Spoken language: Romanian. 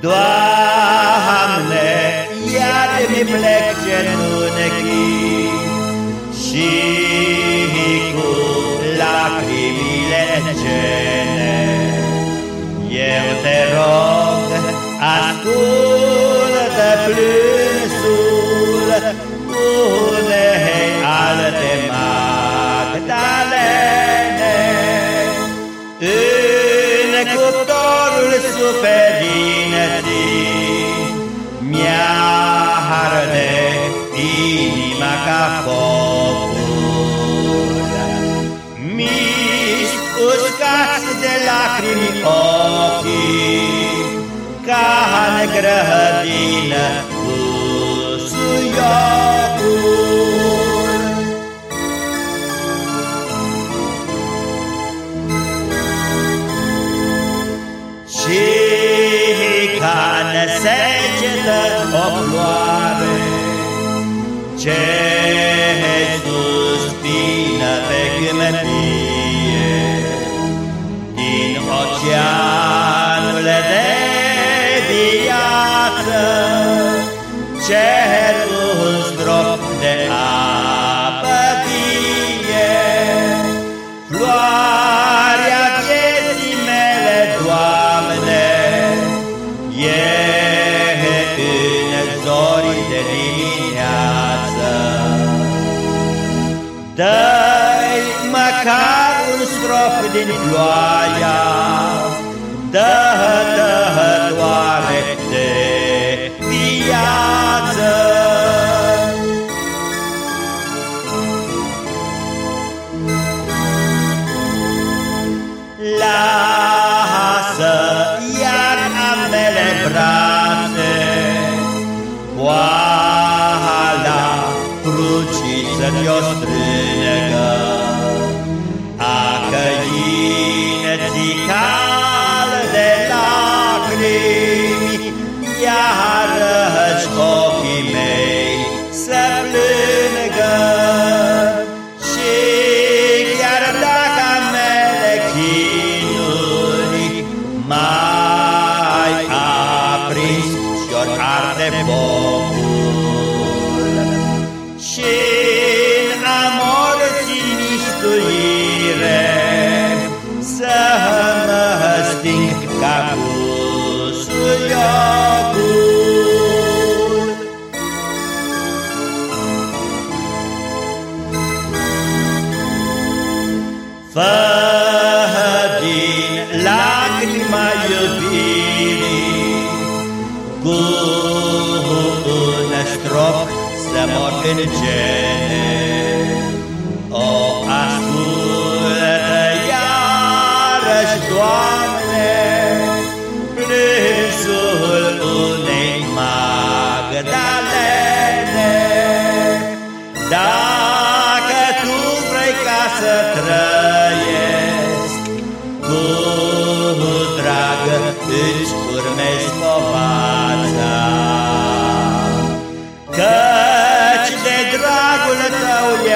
Doamne, iar-mi plec genunchii Și cu lacrimile cele Eu te rog, ascultă plânsul Unei alte Magdalene. În cuptorul suferit focul. Miști uscați de lacrimi ochii, ca în grădină cu suiocul. Și ca în secetă o floare, ce suspină pe câmpie, din oceanul de viață, cer Dă-i măcar un strop din ploaia, dăhătoare de viață. Lasă iar ambele brațe, crucii să-ți-o strângă, A căinății calde lacrimi, Iarăși ochii mei să plângă. Și chiar dacă mele chinuri mai aprins și-or arde focul, Fă din lacrima iubirii Cu un strop să mor în gene O ascultă iarăși, Doamne Plânsul unei Magdalene. Dacă Tu vrei ca să trăiesc. Cu drag îți urmezi povața. Căci de dragul Tău